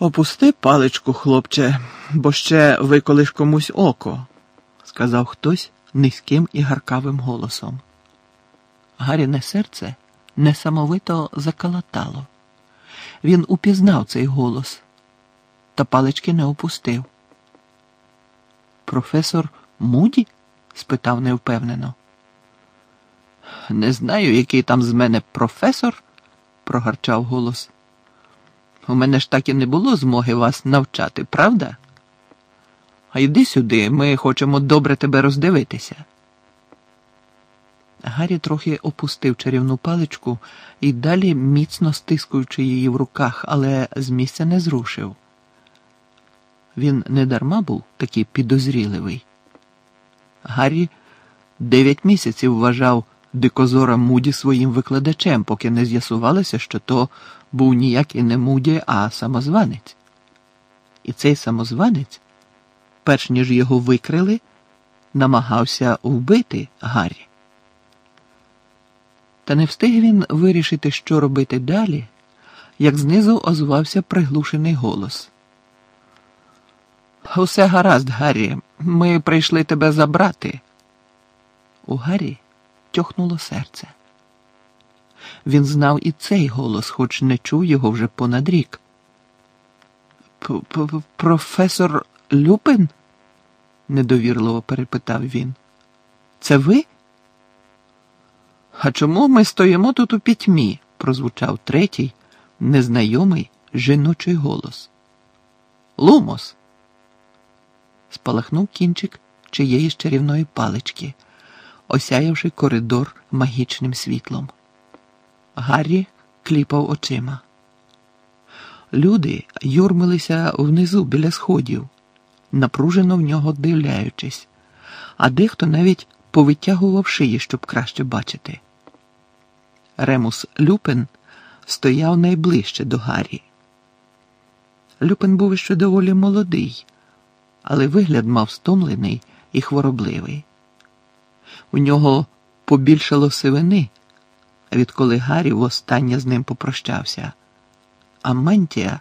Опусти паличку, хлопче, бо ще виколиш комусь око, сказав хтось низьким і гаркавим голосом. Гаріне серце несамовито заколотало. Він упізнав цей голос, та палички не опустив. Професор Муді? спитав невпевнено. Не знаю, який там з мене професор, прогарчав голос. У мене ж так і не було змоги вас навчати, правда? А йди сюди, ми хочемо добре тебе роздивитися. Гаррі трохи опустив чарівну паличку і далі, міцно стискуючи її в руках, але з місця не зрушив. Він не дарма був такий підозріливий. Гаррі дев'ять місяців вважав дикозора Муді своїм викладачем, поки не з'ясувалося, що то був ніяк і не Муді, а самозванець. І цей самозванець, перш ніж його викрили, намагався вбити Гаррі. Та не встиг він вирішити, що робити далі, як знизу озвався приглушений голос. Усе гаразд, Гаррі, ми прийшли тебе забрати. У Гаррі тьохнуло серце. Він знав і цей голос, хоч не чув його вже понад рік. Професор Люпин? недовірливо перепитав він. Це ви? А чому ми стоїмо тут у пітьмі? прозвучав третій, незнайомий жіночий голос. Лумос. Спалахнув кінчик чиєїсь чарівної палички, осяявши коридор магічним світлом. Гаррі кліпав очима. Люди юрмилися внизу біля сходів, напружено в нього дивляючись, а дехто навіть повитягував шиї, щоб краще бачити. Ремус Люпен стояв найближче до Гаррі. Люпен був ще доволі молодий, але вигляд мав стомлений і хворобливий. У нього побільшало сивини, відколи Гаррі востаннє з ним попрощався, а мантія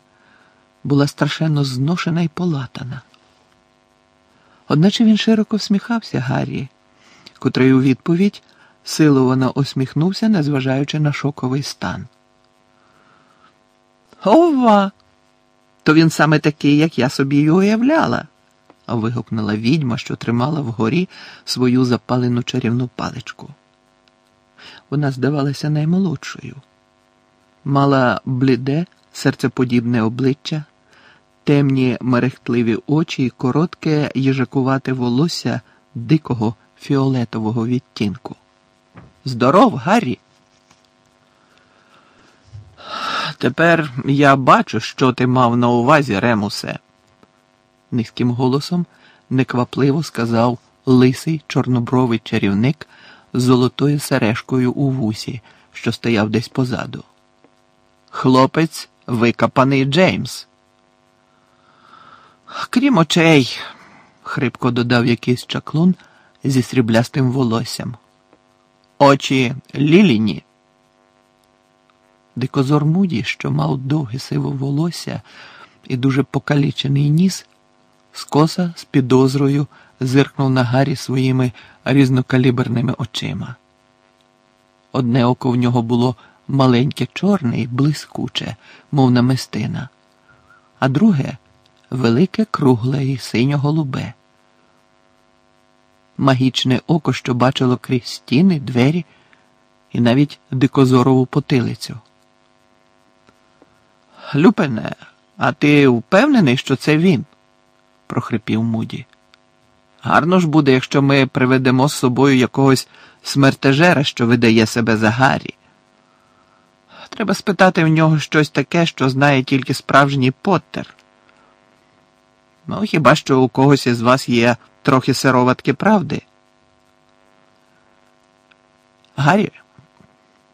була страшенно зношена і полатана. Одначе він широко всміхався Гаррі, котрий у відповідь силовано усміхнувся, незважаючи на шоковий стан. Ова! То він саме такий, як я собі й уявляла, вигукнула відьма, що тримала вгорі свою запалену чарівну паличку. Вона здавалася наймолодшою, мала бліде, серцеподібне обличчя, темні мерехтливі очі і коротке їжакувате волосся дикого фіолетового відтінку. Здоров, Гаррі. Тепер я бачу, що ти мав на увазі, Ремусе, низьким голосом неквапливо сказав лисий чорнобровий чарівник з золотою сережкою у вусі, що стояв десь позаду. Хлопець викопаний Джеймс. Крім очей, хрипко додав якийсь чаклун зі сріблястим волоссям. Очі ліліні. Дикозор Муді, що мав довге сиве волосся і дуже покалічений ніс, скоса з підозрою зиркнув на Гаррі своїми різнокаліберними очима. Одне око в нього було маленьке, чорне і блискуче, мов намистина, а друге велике, кругле і синьо-голубе. Магічне око, що бачило крізь стіни, двері і навіть дикозорову потилицю. Люпене, а ти впевнений, що це він? прохрипів Муді. Гарно ж буде, якщо ми приведемо з собою якогось смертежера, що видає себе за Гаррі. Треба спитати в нього щось таке, що знає тільки справжній Поттер. Ну, хіба що у когось із вас є трохи сироватки правди? Гаррі,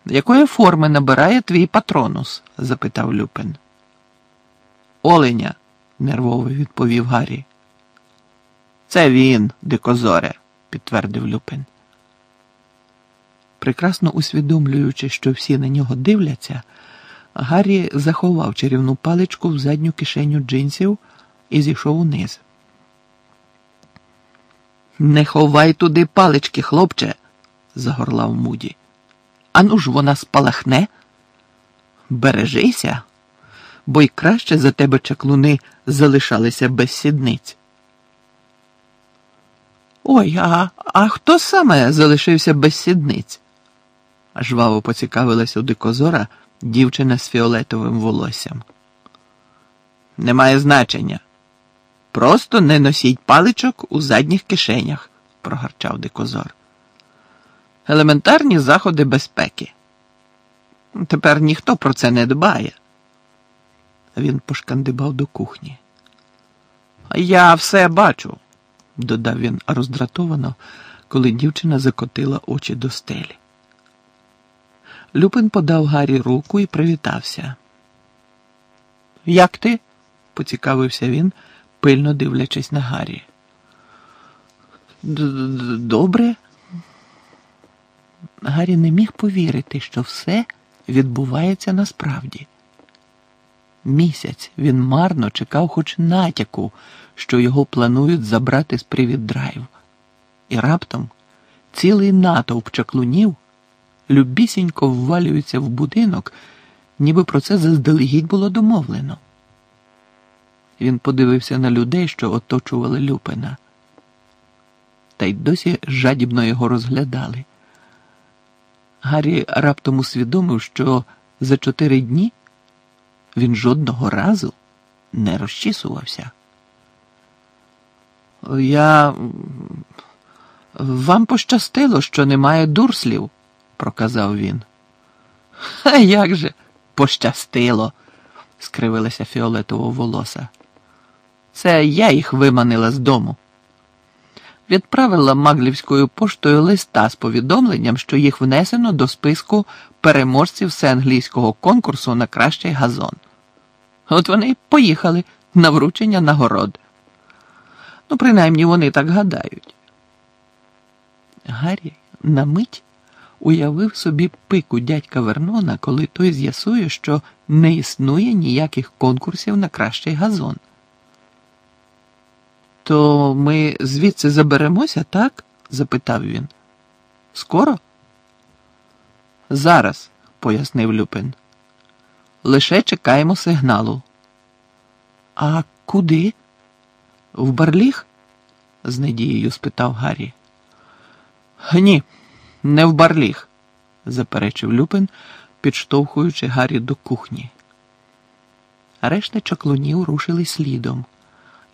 якої форми набирає твій патронус? запитав Люпин. Оленя, нервово відповів Гаррі. Це він, дикозоре, підтвердив Люпин. Прекрасно усвідомлюючи, що всі на нього дивляться, Гаррі заховав чарівну паличку в задню кишеню джинсів і зійшов униз. Не ховай туди палички, хлопче, загорлав Муді. Ану ж вона спалахне. Бережися, бо й краще за тебе чаклуни залишалися без сідниць. Ой, а, а хто саме залишився без сідниць? жваво поцікавилась у дикозора дівчина з фіолетовим волоссям. Немає значення. Просто не носіть паличок у задніх кишенях, прогарчав дикозор. Елементарні заходи безпеки. Тепер ніхто про це не дбає. Він пошкандибав до кухні. Я все бачу, додав він роздратовано, коли дівчина закотила очі до стелі. Люпин подав Гаррі руку і привітався. Як ти? поцікавився він, пильно дивлячись на Гаррі. Добре. Гаррі не міг повірити, що все відбувається насправді. Місяць він марно чекав хоч натяку, що його планують забрати з привід драйв. І раптом цілий натовп чаклунів любісінько ввалюються в будинок, ніби про це заздалегідь було домовлено. Він подивився на людей, що оточували Люпина, та й досі жадібно його розглядали. Гаррі раптом усвідомив, що за чотири дні він жодного разу не розчісувався. Я вам пощастило, що немає дурслів, проказав він. А як же пощастило, скривилася фіолетово волоса. Це я їх виманила з дому. Відправила маглівською поштою листа з повідомленням, що їх внесено до списку переможців всеанглійського конкурсу на кращий газон. От вони поїхали на вручення нагород. Ну, принаймні вони так гадають. Гаррі на мить уявив собі пику дядька Вернона, коли той з'ясує, що не існує ніяких конкурсів на кращий газон. То ми звідси заберемося, так? запитав він. Скоро? Зараз, пояснив Люпин. Лише чекаємо сигналу. А куди? В Барліг? з надією спитав Гаррі. Ні, не в Барліг, заперечив Люпин, підштовхуючи Гаррі до кухні. Решта чаклунів рушили слідом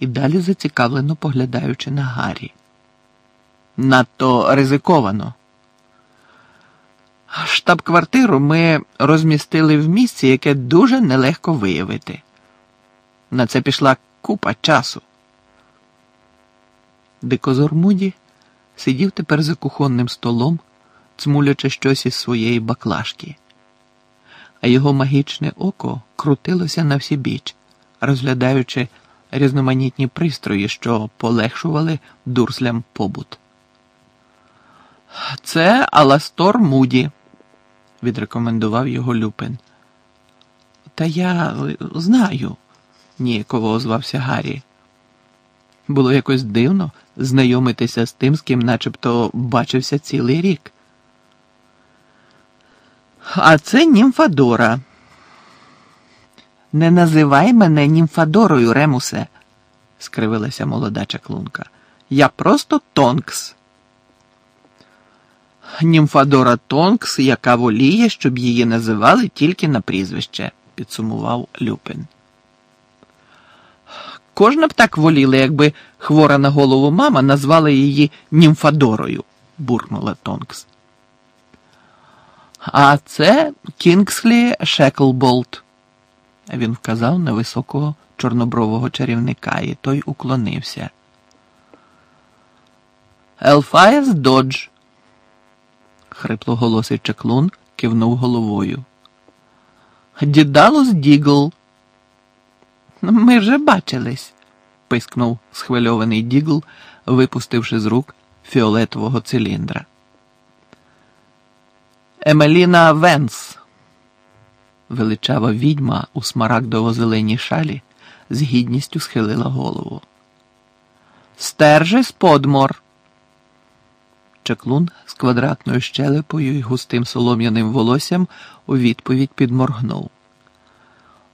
і далі зацікавлено поглядаючи на Гаррі. Надто ризиковано. Штаб-квартиру ми розмістили в місці, яке дуже нелегко виявити. На це пішла купа часу. Дикозор Муді сидів тепер за кухонним столом, цмулячи щось із своєї баклажки, а його магічне око крутилося на всі біч, розглядаючи різноманітні пристрої, що полегшували дурслям побут. Це Аластор Муді, відрекомендував його Люпин. Та я знаю, ніяково озвався Гаррі. Було якось дивно знайомитися з тим, з ким начебто бачився цілий рік. А це німфадора. Не називай мене німфадорою, Ремусе, скривилася молода чаклунка. Я просто Тонкс. Німфадора Тонкс, яка воліє, щоб її називали тільки на прізвище, підсумував Люпин. Кожна б так воліла, якби хвора на голову мама назвала її німфадорою, буркнула Тонкс. А це Кінгслі Шеклболт. Він вказав на високого чорнобрового чарівника, і той уклонився. Елфаєс Додж, хриплоголосий чаклун, кивнув головою. Дідалус Дігл. Ми вже бачились, пискнув схвильований Дігл, випустивши з рук фіолетового циліндра. Емеліна Венс. Величава відьма у смарагдово-зеленій шалі з гідністю схилила голову. Стерджис Подмор. Чаклун з квадратною щелепою і густим солом'яним волоссям у відповідь підморгнув.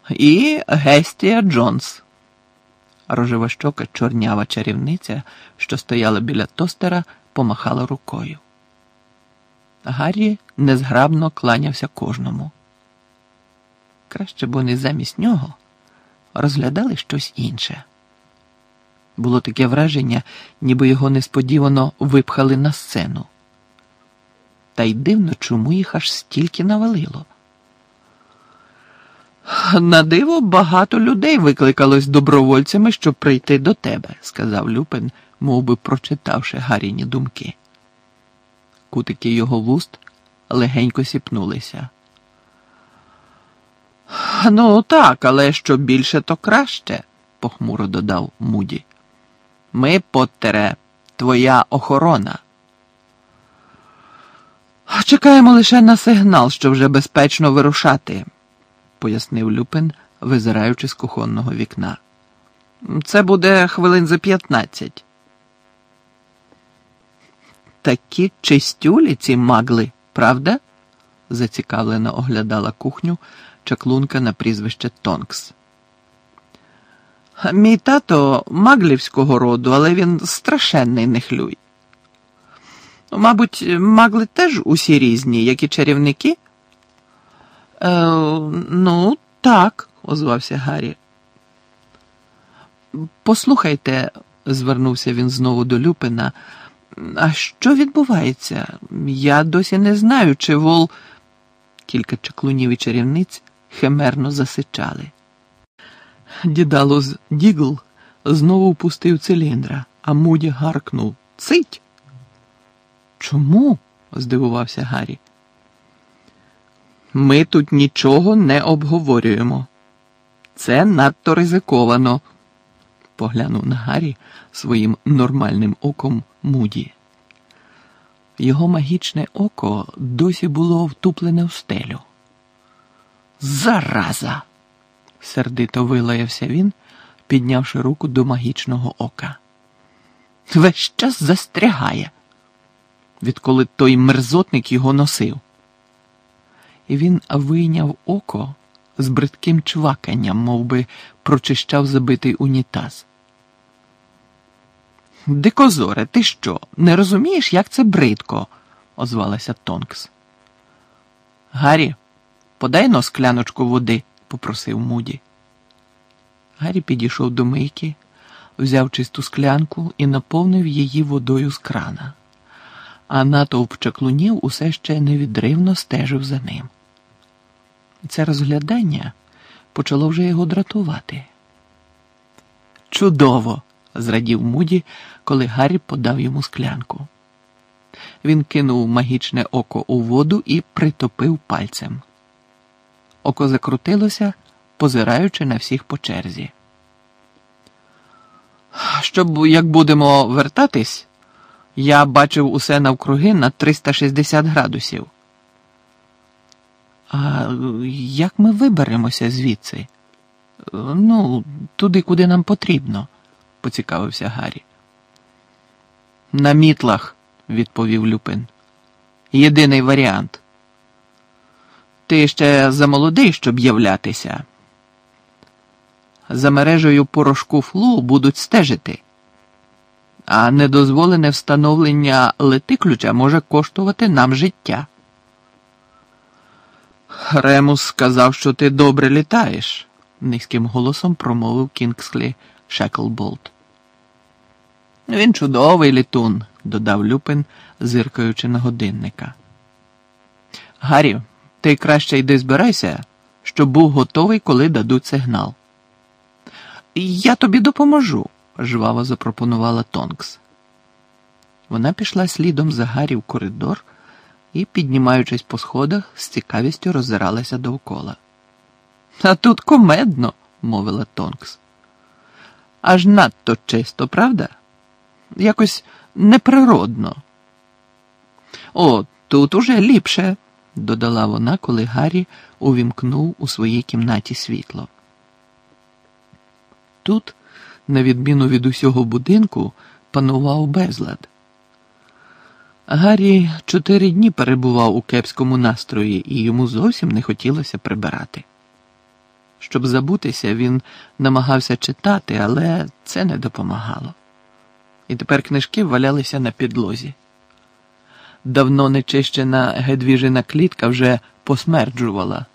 І Гестія Джонс. Рожева щока чорнява чарівниця, що стояла біля тостера, помахала рукою. Гаррі незграбно кланявся кожному. Краще б вони замість нього розглядали щось інше. Було таке враження, ніби його несподівано випхали на сцену. Та й дивно, чому їх аж стільки навалило. На диво багато людей викликалось добровольцями, щоб прийти до тебе, сказав Люпин, мов би прочитавши Гаріні думки. Кутики його вуст легенько сіпнулися. Ну, так, але що більше, то краще, похмуро додав Муді. Ми, Поттере, твоя охорона. Чекаємо лише на сигнал, що вже безпечно вирушати, пояснив Люпин, визираючи з кухонного вікна. Це буде хвилин за п'ятнадцять. Такі чистюлі ці магли, правда? зацікавлено оглядала кухню чаклунка на прізвище Тонкс. Мій тато маглівського роду, але він страшенний нехлюй. Мабуть, магли теж усі різні, як і чарівники? Е, Ну, так, озвався Гаррі. Послухайте, звернувся він знову до Люпина. А що відбувається? Я досі не знаю, чи Вол. Кілька чаклунів і чарівниць химерно засичали. Дідалус Дігл знову впустив циліндра, а Муді гаркнув Цить. Чому? здивувався Гаррі. Ми тут нічого не обговорюємо. Це надто ризиковано, поглянув на Гаррі своїм нормальним оком Муді. Його магічне око досі було втуплене в стелю. Зараза! сердито вилаявся він, піднявши руку до магічного ока. Весь час застрягає, відколи той мерзотник його носив. І він вийняв око з бридким чваканням, мов би прочищав забитий унітаз. Дикозоре, ти що? Не розумієш, як це бридко? озвалася Тонкс. Гаррі, подай но скляночку води, попросив Муді. Гаррі підійшов до мийки, взяв чисту склянку і наповнив її водою з крана, а натовп чаклунів усе ще невідривно стежив за ним. Це розглядання почало вже його дратувати. Чудово! зрадів Муді, коли Гаррі подав йому склянку. Він кинув магічне око у воду і притопив пальцем. Око закрутилося, позираючи на всіх по черзі. Щоб як будемо вертатись, я бачив усе навкруги на 360 градусів. А як ми виберемося звідси? Ну, туди, куди нам потрібно поцікавився Гаррі. На мітлах, відповів Люпин. Єдиний варіант. Ти ще замолодий, щоб являтися. За мережею порошку флу будуть стежити, а недозволене встановлення летиключа може коштувати нам життя. Ремус сказав, що ти добре літаєш, низьким голосом промовив Кінгслі Шеклболт. Він чудовий літун, додав Люпин, зиркаючи на годинника. Гаррі, ти краще йди збирайся, щоб був готовий, коли дадуть сигнал. Я тобі допоможу, жваво запропонувала Тонкс. Вона пішла слідом за Гаррі в коридор і, піднімаючись по сходах, з цікавістю роззиралася довкола. А тут комедно, мовила Тонкс. Аж надто чисто, правда? Якось неприродно. О, тут уже ліпше, додала вона, коли Гаррі увімкнув у своїй кімнаті світло. Тут, на відміну від усього будинку, панував безлад. Гаррі чотири дні перебував у кепському настрої, і йому зовсім не хотілося прибирати. Щоб забутися, він намагався читати, але це не допомагало. І тепер книжки валялися на підлозі. Давно нечищена гедвіжина клітка вже посмерджувала,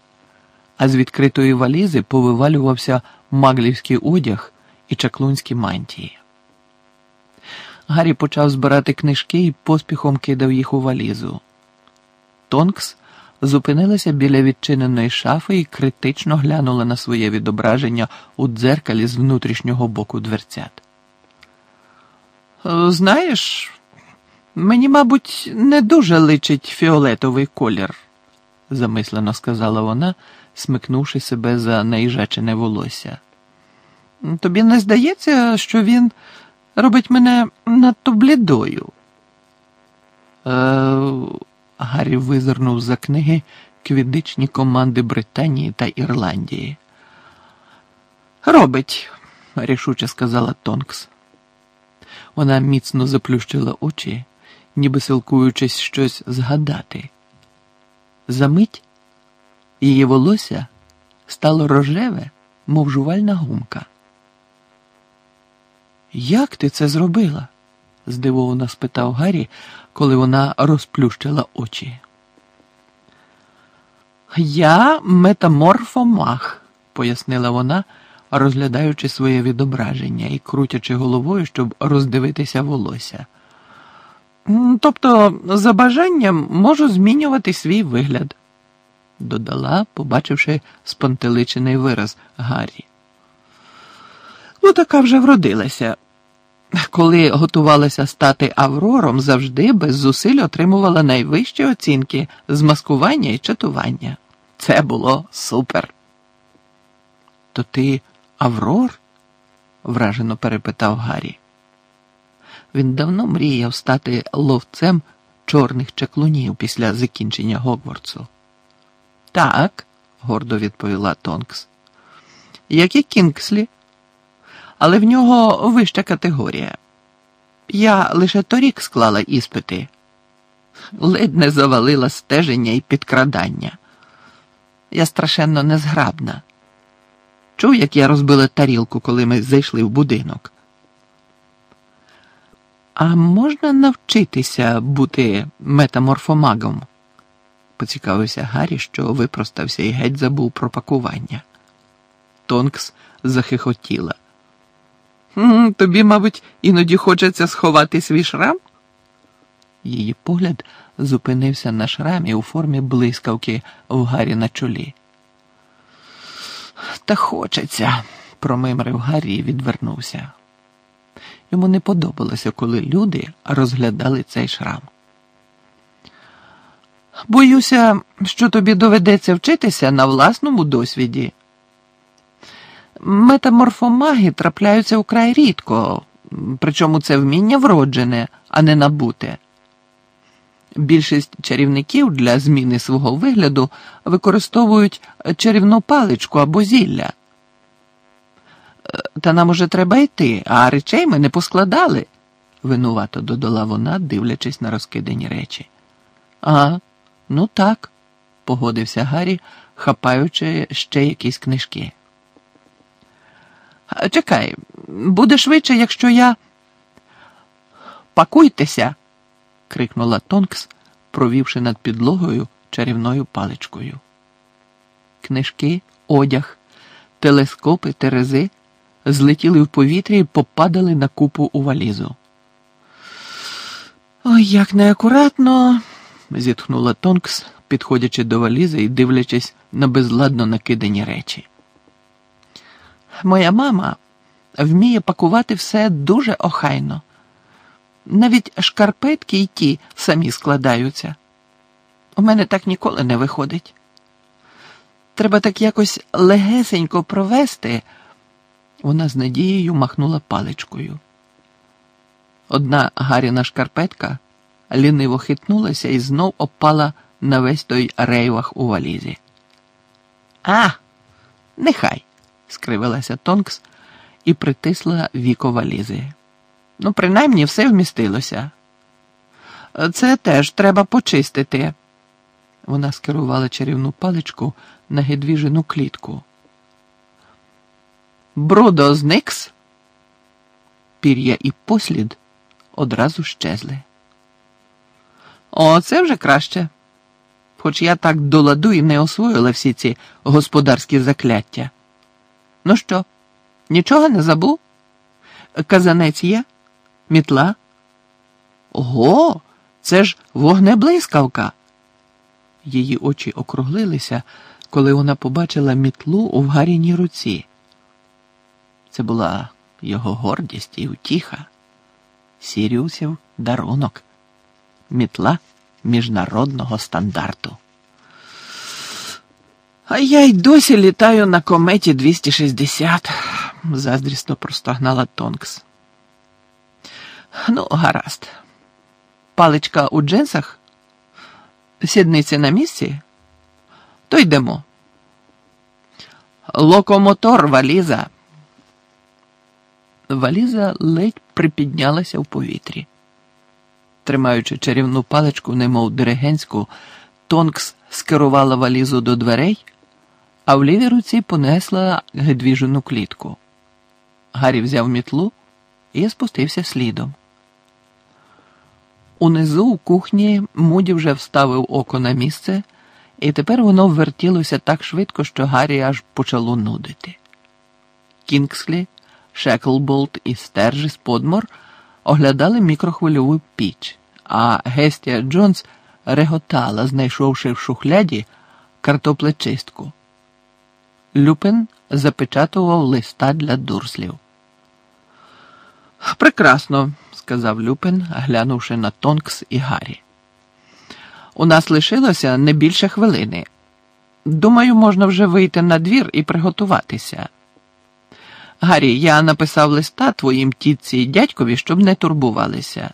а з відкритої валізи повивалювався маглівський одяг і чаклунські мантії. Гаррі почав збирати книжки і поспіхом кидав їх у валізу. Тонкс зупинилася біля відчиненої шафи і критично глянула на своє відображення у дзеркалі з внутрішнього боку дверцят. Знаєш, мені, мабуть, не дуже личить фіолетовий колір, замислено сказала вона, смикнувши себе за наїжачене волосся. Тобі не здається, що він робить мене надто блідою? Е, Гаррі визирнув за книги квідичні команди Британії та Ірландії. Робить, рішуче сказала Тонкс. Вона міцно заплющила очі, ніби силкуючись щось згадати. Замить її волосся стало рожеве, мов жувальна гумка. Як ти це зробила? здивовано спитав Гаррі, коли вона розплющила очі. Я метаморфомах, пояснила вона, розглядаючи своє відображення і крутячи головою, щоб роздивитися волосся. Тобто, за бажанням можу змінювати свій вигляд, додала, побачивши спантеличений вираз Гаррі. Ну, така вже вродилася. Коли готувалася стати Аврором, завжди без зусиль отримувала найвищі оцінки з маскування і чатування. Це було супер. То ти Аврор? вражено перепитав Гаррі. Він давно мріяв стати ловцем чорних чаклунів після закінчення Гогвардсу. Так, гордо відповіла Тонкс. Як і Кінгслі але в нього вища категорія. Я лише торік склала іспити, ледь не завалила стеження і підкрадання. Я страшенно незграбна. Чув, як я розбила тарілку, коли ми зайшли в будинок. А можна навчитися бути метаморфомагом? поцікавився Гаррі, що випростався і геть забув про пакування. Тонкс захихотіла. Тобі, мабуть, іноді хочеться сховати свій шрам? Її погляд зупинився на шрамі у формі блискавки в Гаррі на чолі. Та хочеться, промимрив Гаррі і відвернувся. Йому не подобалося, коли люди розглядали цей шрам. Боюся, що тобі доведеться вчитися на власному досвіді. Метаморфомаги трапляються вкрай рідко, причому це вміння вроджене, а не набуте. Більшість чарівників для зміни свого вигляду використовують чарівну паличку або зілля. Та нам уже треба йти, а речей ми не поскладали, винувато додала вона, дивлячись на розкидані речі. А, ну так, погодився Гаррі, хапаючи ще якісь книжки. Чекай, буде швидше, якщо я. Пакуйтеся. крикнула Тонкс, провівши над підлогою чарівною паличкою. Книжки, одяг, телескопи, терези злетіли в повітря і попадали на купу у валізу. Ой, як неакуратно, зітхнула Тонкс, підходячи до валізи і дивлячись на безладно накидані речі. Моя мама вміє пакувати все дуже охайно. Навіть шкарпетки й ті самі складаються. У мене так ніколи не виходить. Треба так якось легесенько провести. Вона з надією махнула паличкою. Одна Гаріна шкарпетка ліниво хитнулася і знов опала на весь той рейвах у валізі. А, нехай, скривилася Тонкс і притисла віко валізи. Ну, принаймні все вмістилося. Це теж треба почистити. Вона скерувала чарівну паличку на гедвіжену клітку. Брудо зникс. Пір'я і послід одразу щезли. О, це вже краще. Хоч я так до ладу і не освоїла всі ці господарські закляття. Ну що, нічого не забув? Казанець є? Мітла? Ого, це ж вогнеблискавка. Її очі округлилися, коли вона побачила мітлу у вгаріній руці. Це була його гордість і утіха. Сіріусів дарунок, мітла міжнародного стандарту. А я й досі літаю на кометі 260, заздрісно простогнала Тонкс. Ну, гаразд. Паличка у джинсах? Сідниці на місці? То йдемо. Локомотор валіза. Валіза ледь припіднялася в повітрі. Тримаючи чарівну паличку, немов диригентську, Тонкс скерувала валізу до дверей, а в лівій руці понесла гедвіжену клітку. Гаррі взяв мітлу і спустився слідом. Унизу у кухні Муді вже вставив око на місце, і тепер воно вертілося так швидко, що Гаррі аж почало нудити. Кінгслі, Шеклболт і Стержіс Подмор оглядали мікрохвильову піч, а Гестія Джонс реготала, знайшовши в шухляді картоплечистку. Люпин запечатував листа для дурслів. Прекрасно, сказав Люпин, глянувши на Тонкс і Гаррі. У нас лишилося не більше хвилини. Думаю, можна вже вийти на двір і приготуватися. Гаррі, я написав листа твоїм тітці і дядькові, щоб не турбувалися.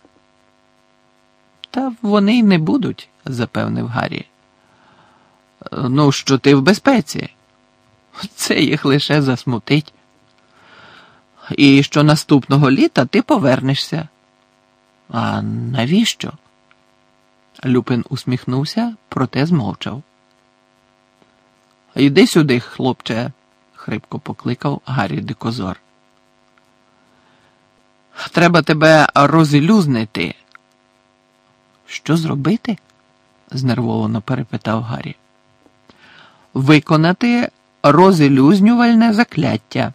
Та вони й не будуть, запевнив Гаррі. Ну, що ти в безпеці? Це їх лише засмутить. І що наступного літа ти повернешся. А навіщо? Люпин усміхнувся, проте змовчав. Йди сюди, хлопче, хрипко покликав Гаррі Дикозор. Треба тебе розілюзнити. Що зробити? знервовано перепитав Гаррі. Виконати розілюзнювальне закляття,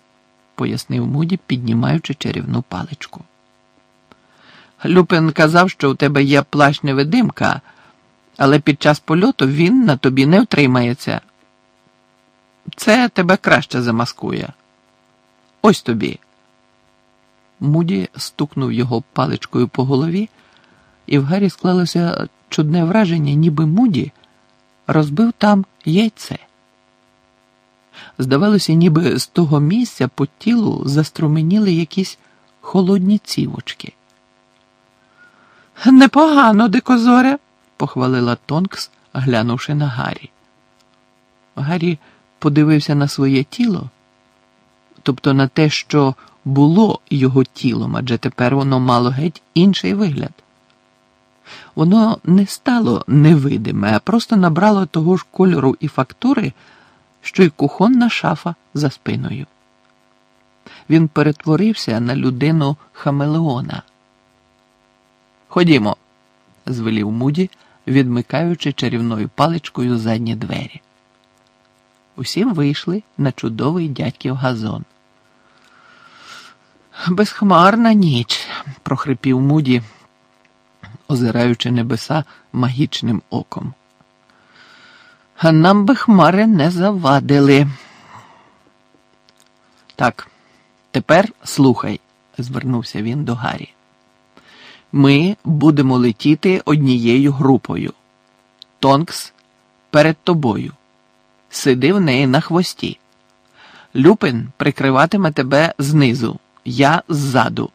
пояснив Муді, піднімаючи чарівну паличку. Люпин казав, що у тебе є плащ невидимка, але під час польоту він на тобі не втримається. Це тебе краще замаскує. Ось тобі. Муді стукнув його паличкою по голові, і в Гаррі склалося чудне враження, ніби Муді розбив там яйце. Здавалося, ніби з того місця по тілу заструменіли якісь холодні цівочки. Непогано, дикозоре, похвалила Тонкс, глянувши на Гаррі. Гаррі подивився на своє тіло, тобто на те, що було його тілом, адже тепер воно мало геть інший вигляд. Воно не стало невидиме, а просто набрало того ж кольору і фактури, що й кухонна шафа за спиною. Він перетворився на людину Хамелеона. Ходімо, звелів Муді, відмикаючи чарівною паличкою задні двері. Усі вийшли на чудовий дядьків газон. Безхмарна ніч, прохрипів Муді, озираючи небеса магічним оком. А нам би хмари не завадили. Так, тепер слухай, звернувся він до Гаррі. Ми будемо летіти однією групою. Тонкс перед тобою. Сиди в неї на хвості. Люпин прикриватиме тебе знизу, я ззаду.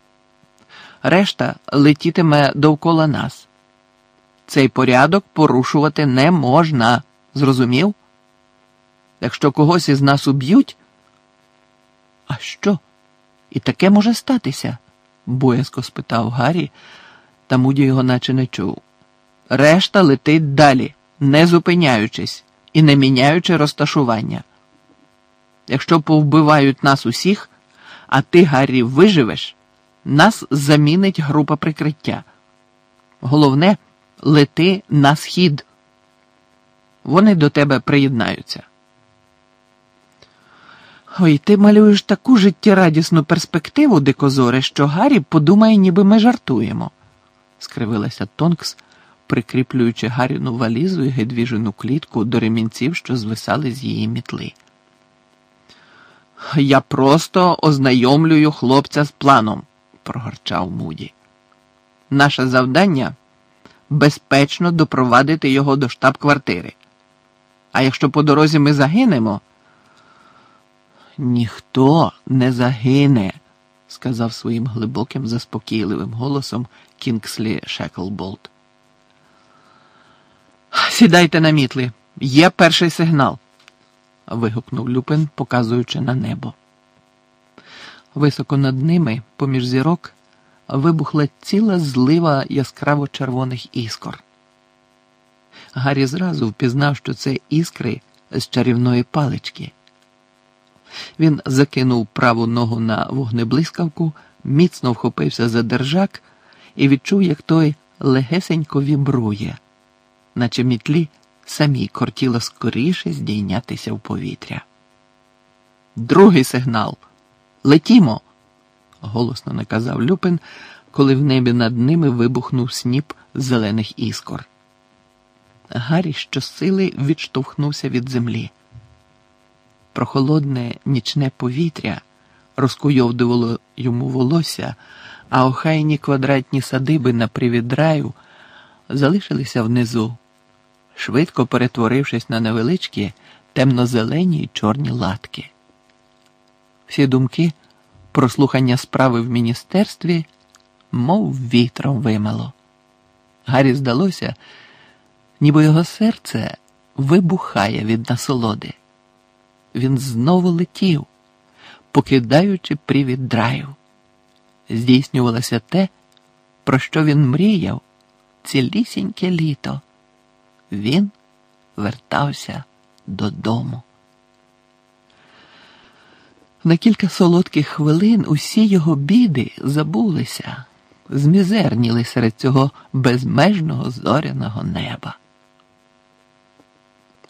Решта летітиме довкола нас. Цей порядок порушувати не можна. Зрозумів? Якщо когось із нас уб'ють. А що? І таке може статися? боязко спитав Гаррі, та Муді його наче не чув. Решта летить далі, не зупиняючись і не міняючи розташування. Якщо повбивають нас усіх, а ти, Гаррі, виживеш, нас замінить група прикриття. Головне, лети на схід. Вони до тебе приєднаються. Ой, ти малюєш таку життєрадісну перспективу, дикозоре, що Гаррі подумає, ніби ми жартуємо, скривилася Тонкс, прикріплюючи Гарріну валізу і гедвіжену клітку до ремінців, що звисали з її мітли. Я просто ознайомлюю хлопця з планом, прогорчав Муді. Наше завдання безпечно допровадити його до штаб-квартири. А якщо по дорозі ми загинемо, ніхто не загине, сказав своїм глибоким, заспокійливим голосом Кінгслі Шеклболт. Сідайте на мітли, є перший сигнал вигукнув Люпин, показуючи на небо. Високо над ними, поміж зірок, вибухла ціла злива яскраво червоних іскор. Гаррі зразу впізнав, що це іскри з чарівної палички. Він закинув праву ногу на вогнеблискавку, міцно вхопився за держак і відчув, як той легесенько вібрує, наче мітлі самій кортіло скоріше здійнятися в повітря. Другий сигнал. Летімо, голосно наказав Люпин, коли в небі над ними вибухнув сніп зелених іскор. Гаррі щосили відштовхнувся від землі. Прохолодне нічне повітря розкуйовдувало йому волосся, а охайні квадратні садиби на привідраю залишилися внизу швидко перетворившись на невеличкі темно-зелені й чорні латки. Всі думки про слухання справи в міністерстві, мов вітром вимало. Гаррі здалося, ніби його серце вибухає від насолоди. Він знову летів, покидаючи привід драю. Здійснювалося те, про що він мріяв цілісіньке літо він вертався додому. На кілька солодких хвилин усі його біди забулися, змізерніли серед цього безмежного зоряного неба.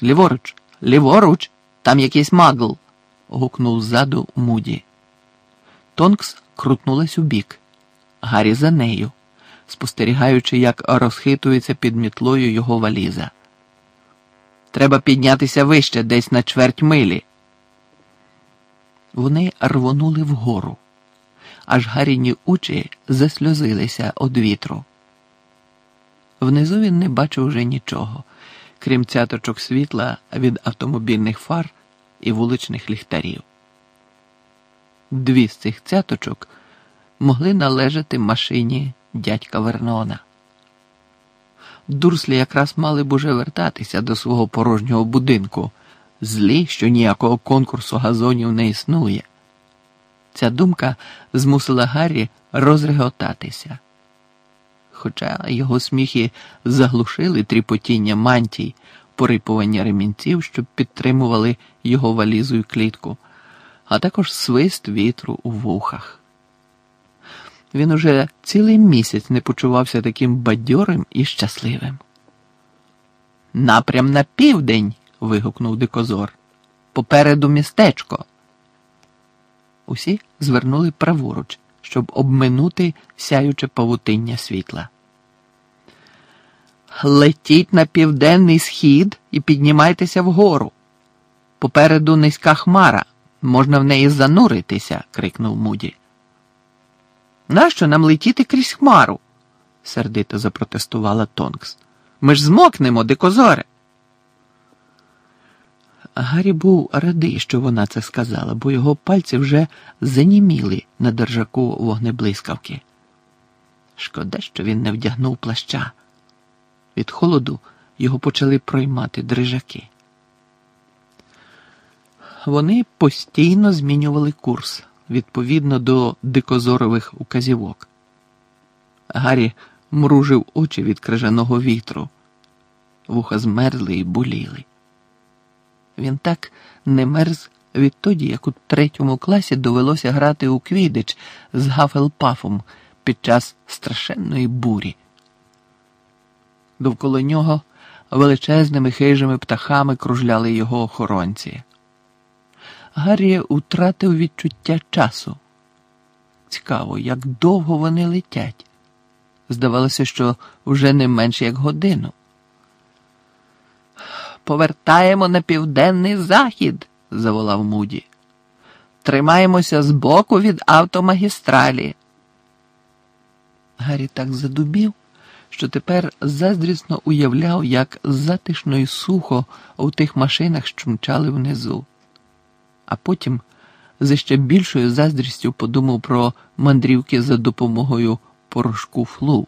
Ліворуч, ліворуч, там якийсь магл. гукнув ззаду Муді. Тонкс крутнулась у бік, Гаррі за нею спостерігаючи, як розхитується під мітлою його валіза. Треба піднятися вище, десь на чверть милі. Вони рвонули вгору, аж гаріні очі засльозилися од вітру. Внизу він не бачив уже нічого, крім цяточок світла від автомобільних фар і вуличних ліхтарів. Дві з цих цяточок могли належати машині дядька Вернона. Дурслі якраз мали б уже вертатися до свого порожнього будинку, злі, що ніякого конкурсу газонів не існує. Ця думка змусила Гаррі розреготатися. Хоча його сміхи заглушили тріпотіння мантій, порипування ремінців, що підтримували його валізу й клітку, а також свист вітру у вухах. Він уже цілий місяць не почувався таким бадьорим і щасливим. Напрям на південь. вигукнув дикозор. Попереду містечко. Усі звернули праворуч, щоб обминути сяюче павутиння світла. Летіть на південний схід і піднімайтеся вгору. Попереду низька хмара, можна в неї зануритися, крикнув Муді. Нащо нам летіти крізь хмару? сердито запротестувала Тонкс. Ми ж змокнемо, дикозоре. Гаррі був радий, що вона це сказала, бо його пальці вже заніміли на держаку вогнеблискавки. Шкода, що він не вдягнув плаща. Від холоду його почали проймати дрижаки. Вони постійно змінювали курс відповідно до дикозорових указівок. Гаррі мружив очі від крижаного вітру, вуха змерзли і боліли. Він так не мерз відтоді, як у третьому класі довелося грати у квідич з Гафелпафом під час страшенної бурі. Довкола нього величезними хижими птахами кружляли його охоронці. Гаррі втратив відчуття часу. Цікаво, як довго вони летять. Здавалося, що вже не менш як годину. Повертаємо на південний захід, заволав Муді. Тримаємося збоку від автомагістралі. Гаррі так задубів, що тепер заздрісно уявляв, як затишно і сухо у тих машинах що мчали внизу. А потім з ще більшою заздрістю подумав про мандрівки за допомогою порошку флу.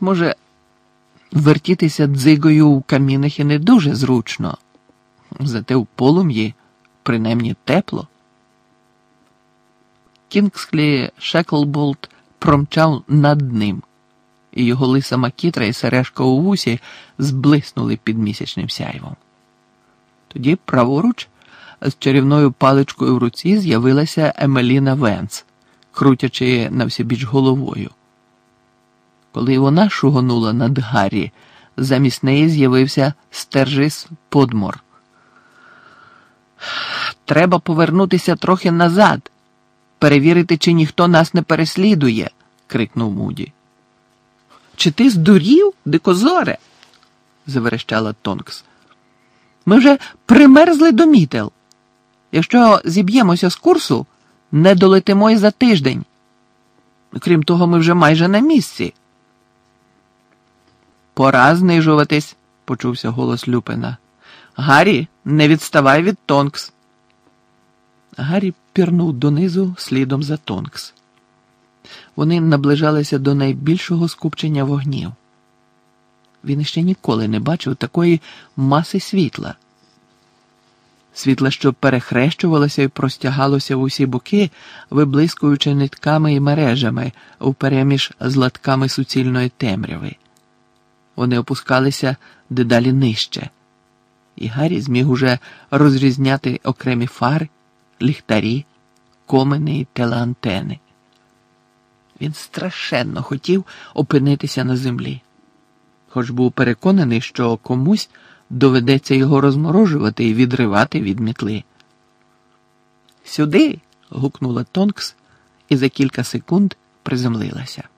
Може, вертітися дзигою у камінах і не дуже зручно, зате в полум'ї принаймні тепло. Кінгсклі Шеклболт промчав над ним, і його лиса макітра і сережка у вусі зблиснули під місячним сяйвом. Тоді праворуч з чарівною паличкою в руці з'явилася Емеліна Венц, крутячи на всебіч головою. Коли вона шугонула над Гаррі, замість неї з'явився стержис подмор. Треба повернутися трохи назад, перевірити, чи ніхто нас не переслідує, крикнув Муді. Чи ти здурів, дикозоре? заверещала Тонкс. Ми вже примерзли до мітел. Якщо зіб'ємося з курсу, не долетимо й за тиждень. Крім того, ми вже майже на місці. Пора знижуватись, почувся голос Люпина. Гаррі, не відставай від Тонкс. Гаррі пірнув донизу слідом за Тонкс. Вони наближалися до найбільшого скупчення вогнів. Він ще ніколи не бачив такої маси світла. Світла, що перехрещувалося і простягалося в усі боки, виблискуючи нитками і мережами впереміж з латками суцільної темряви. Вони опускалися дедалі нижче, і Гаррі зміг уже розрізняти окремі фари, ліхтарі, комини і телеантени. Він страшенно хотів опинитися на землі, хоч був переконаний, що комусь доведеться його розморожувати і відривати від мітли. Сюди. гукнула Тонкс і за кілька секунд приземлилася.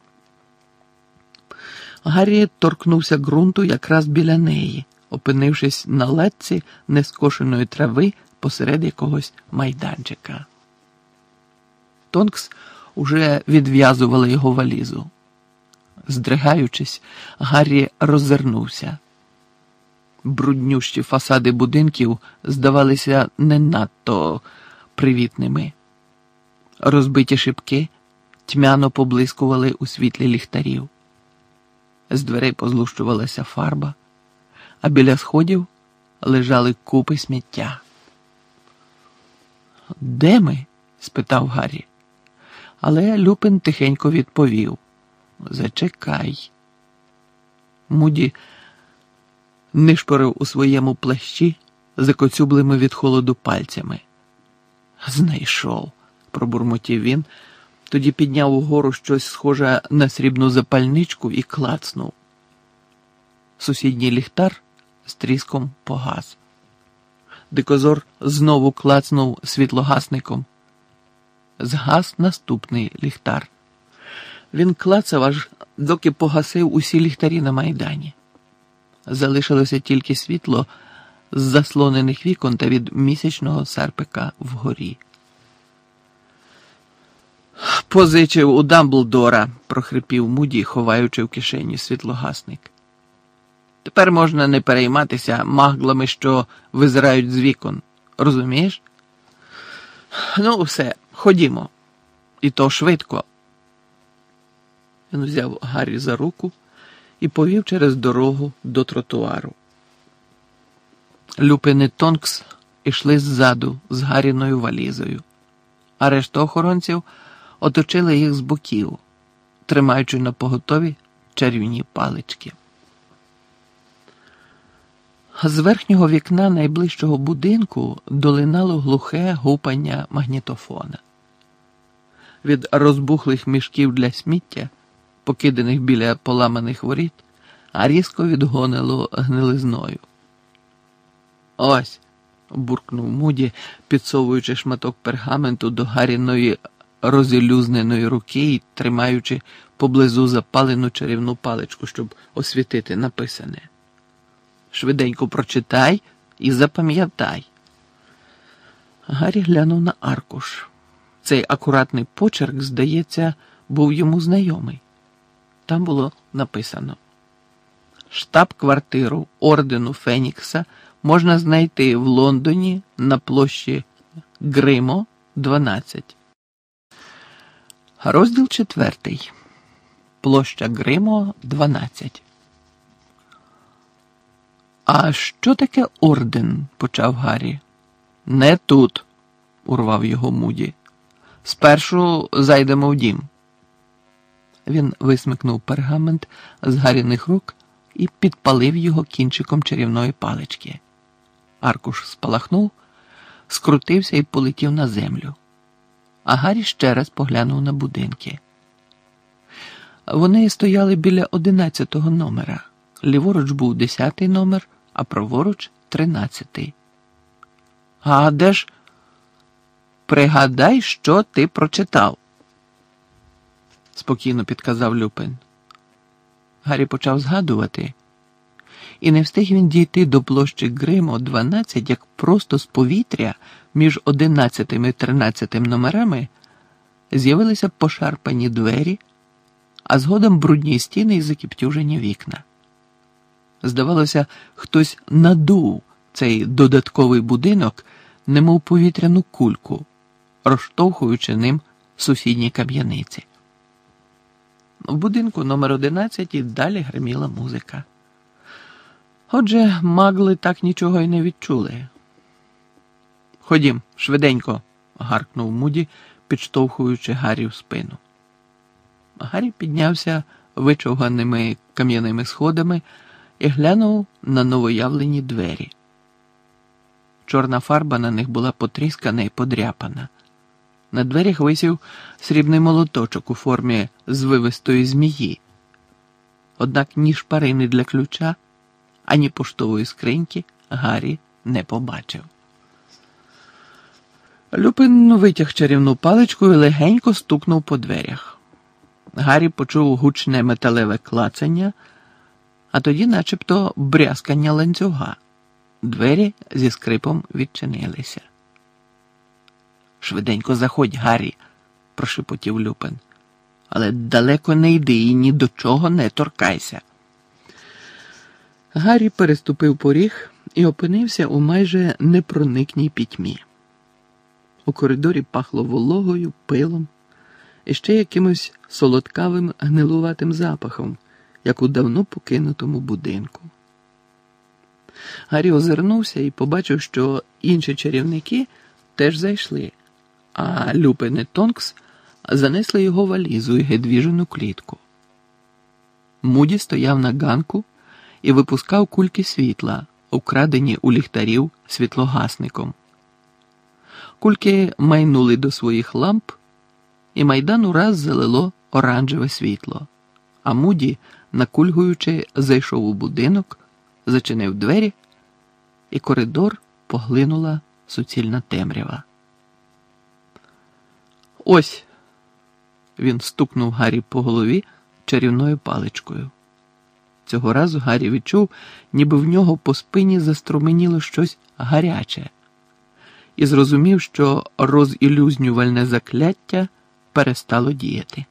Гаррі торкнувся ґрунту якраз біля неї, опинившись на ледці нескошеної трави посеред якогось майданчика. Тонкс уже відв'язувала його валізу. Здригаючись, Гаррі роззирнувся. Бруднющі фасади будинків здавалися не надто привітними. Розбиті шибки тьмяно поблискували у світлі ліхтарів. З дверей позлущувалася фарба, а біля сходів лежали купи сміття. Де ми? спитав Гаррі. Але Люпин тихенько відповів Зачекай. Муді нишпорив у своєму плащі закоцюблими від холоду пальцями. Знайшов, пробурмотів він, тоді підняв угору щось схоже на срібну запальничку і клацнув. Сусідній ліхтар з тріском погас. Дикозор знову клацнув світлогасником. Згас наступний ліхтар. Він клацав аж доки погасив усі ліхтарі на майдані. Залишилося тільки світло з заслонених вікон та від місячного серпика вгорі. Позичив у Дамблдора, прохрипів Муді, ховаючи в кишені світлогасник. Тепер можна не перейматися маглами, що визирають з вікон. Розумієш? Ну, все, ходімо. І то швидко. Він взяв Гаррі за руку і повів через дорогу до тротуару. Люпин і Тонкс ішли ззаду з Гарріною валізою, а решта охоронців оточили їх з боків, тримаючи на поготові чарівні палички. З верхнього вікна найближчого будинку долинало глухе гупання магнітофона. Від розбухлих мішків для сміття, покиданих біля поламаних воріт, а різко відгонило гнилизною. Ось, буркнув Муді, підсовуючи шматок пергаменту до Гаріної розілюзненої руки і тримаючи поблизу запалену чарівну паличку, щоб освітити написане. Швиденько прочитай і запам'ятай. Гаррі глянув на аркуш. Цей акуратний почерк, здається, був йому знайомий. Там було написано: Штаб-квартиру ордену Фенікса можна знайти в Лондоні на площі Гримо, 12. Розділ четвертий. Площа Гримо, 12. А що таке орден? почав Гаррі. Не тут, урвав його Муді. Спершу зайдемо в дім. Він висмикнув пергамент з Гаріних рук і підпалив його кінчиком чарівної палички. Аркуш спалахнув, скрутився і полетів на землю. А Гаррі ще раз поглянув на будинки. Вони стояли біля одинадцятого номера. Ліворуч був десятий номер, а праворуч тринадцятий. А де ж? Пригадай, що ти прочитав, спокійно підказав Люпин. Гаррі почав згадувати, і не встиг він дійти до площі Гримо 12, як просто з повітря між 11 і 13 номерами з'явилися пошарпані двері, а згодом брудні стіни і закіптюжені вікна. Здавалося, хтось надув цей додатковий будинок, немов повітряну кульку, розштовхуючи ним сусідні кам'яниці. В будинку номер 11 і далі гриміла музика. Отже, магли так нічого й не відчули. Ходім, швиденько, гаркнув Муді, підштовхуючи Гаррі в спину. Гаррі піднявся вичовганими кам'яними сходами і глянув на новоявлені двері. Чорна фарба на них була потріскана і подряпана. На дверях висів срібний молоточок у формі звивистої змії. Однак ні шпарини для ключа, ані поштової скриньки Гаррі не побачив. Люпин витяг чарівну паличку і легенько стукнув по дверях. Гаррі почув гучне металеве клацання, а тоді, начебто, брязкання ланцюга. Двері зі скрипом відчинилися. Швиденько заходь, Гаррі, прошепотів Люпин. Але далеко не йди і ні до чого не торкайся. Гаррі переступив поріг і опинився у майже непроникній пітьмі. У коридорі пахло вологою, пилом і ще якимось солодкавим гнилуватим запахом, як у давно покинутому будинку. Гаррі озирнувся і побачив, що інші чарівники теж зайшли, а Люпин і Тонкс занесли його валізу і гедвіжену клітку. Муді стояв на ганку і випускав кульки світла, украдені у ліхтарів світлогасником. Кульки майнули до своїх ламп, і майдан ураз залило оранжеве світло, а Муді, накульгуючи, зайшов у будинок, зачинив двері, і коридор поглинула суцільна темрява. Ось він стукнув Гаррі по голові чарівною паличкою. Цього разу Гаррі відчув, ніби в нього по спині заструменіло щось гаряче, і зрозумів, що розілюзнювальне закляття перестало діяти.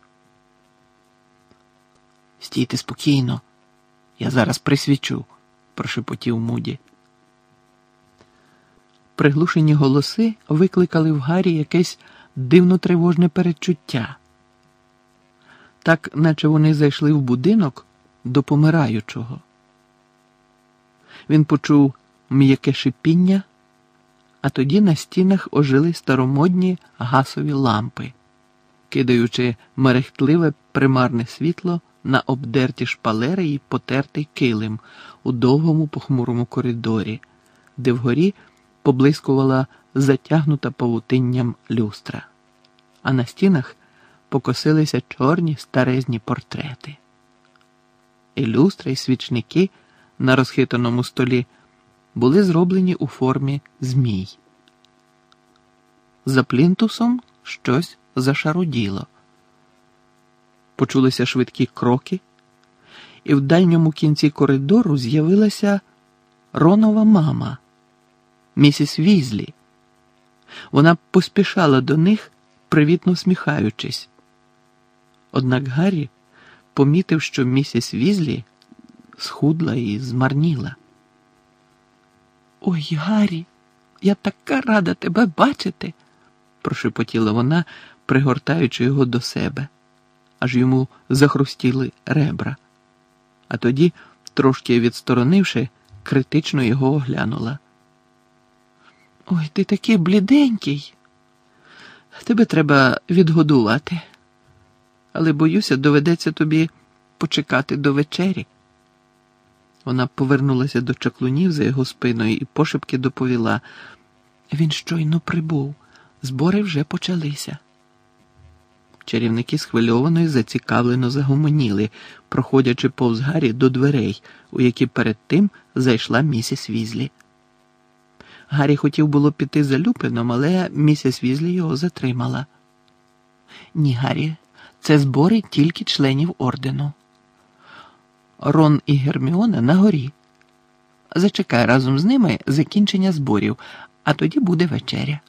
Стійте спокійно, я зараз присвічу, прошепотів Муді. Приглушені голоси викликали в Гаррі якесь дивно тривожне передчуття. так наче вони зайшли в будинок до помираючого. Він почув м'яке шипіння, а тоді на стінах ожили старомодні гасові лампи, кидаючи мерехтливе примарне світло на обдерті шпалери і потертий килим у довгому похмурому коридорі, де вгорі поблискувала затягнута павутинням люстра, а на стінах покосилися чорні старезні портрети. І люстра, і свічники на розхитаному столі були зроблені у формі змій. За плінтусом щось зашаруділо. Почулися швидкі кроки, і в дальньому кінці коридору з'явилася Ронова мама, місіс Візлі. Вона поспішала до них, привітно сміхаючись. Однак Гаррі помітив, що місіс Візлі схудла і змарніла. Ой, Гаррі, я така рада тебе бачити, прошепотіла вона, пригортаючи його до себе, аж йому захрустіли ребра. А тоді, трошки відсторонивши, критично його оглянула. Ой, ти такий бліденький. Тебе треба відгодувати, але боюся, доведеться тобі почекати до вечері. Вона повернулася до чаклунів за його спиною і пошепки доповіла він щойно прибув, збори вже почалися. Чарівники схвильовано і зацікавлено загомоніли, проходячи повз Гаррі до дверей, у які перед тим зайшла місіс Візлі. Гаррі хотів було піти за Люпином, але місіс Візлі його затримала. Ні, Гаррі, це збори тільки членів ордену. Рон і Герміона на горі. Зачекай разом з ними закінчення зборів, а тоді буде вечеря.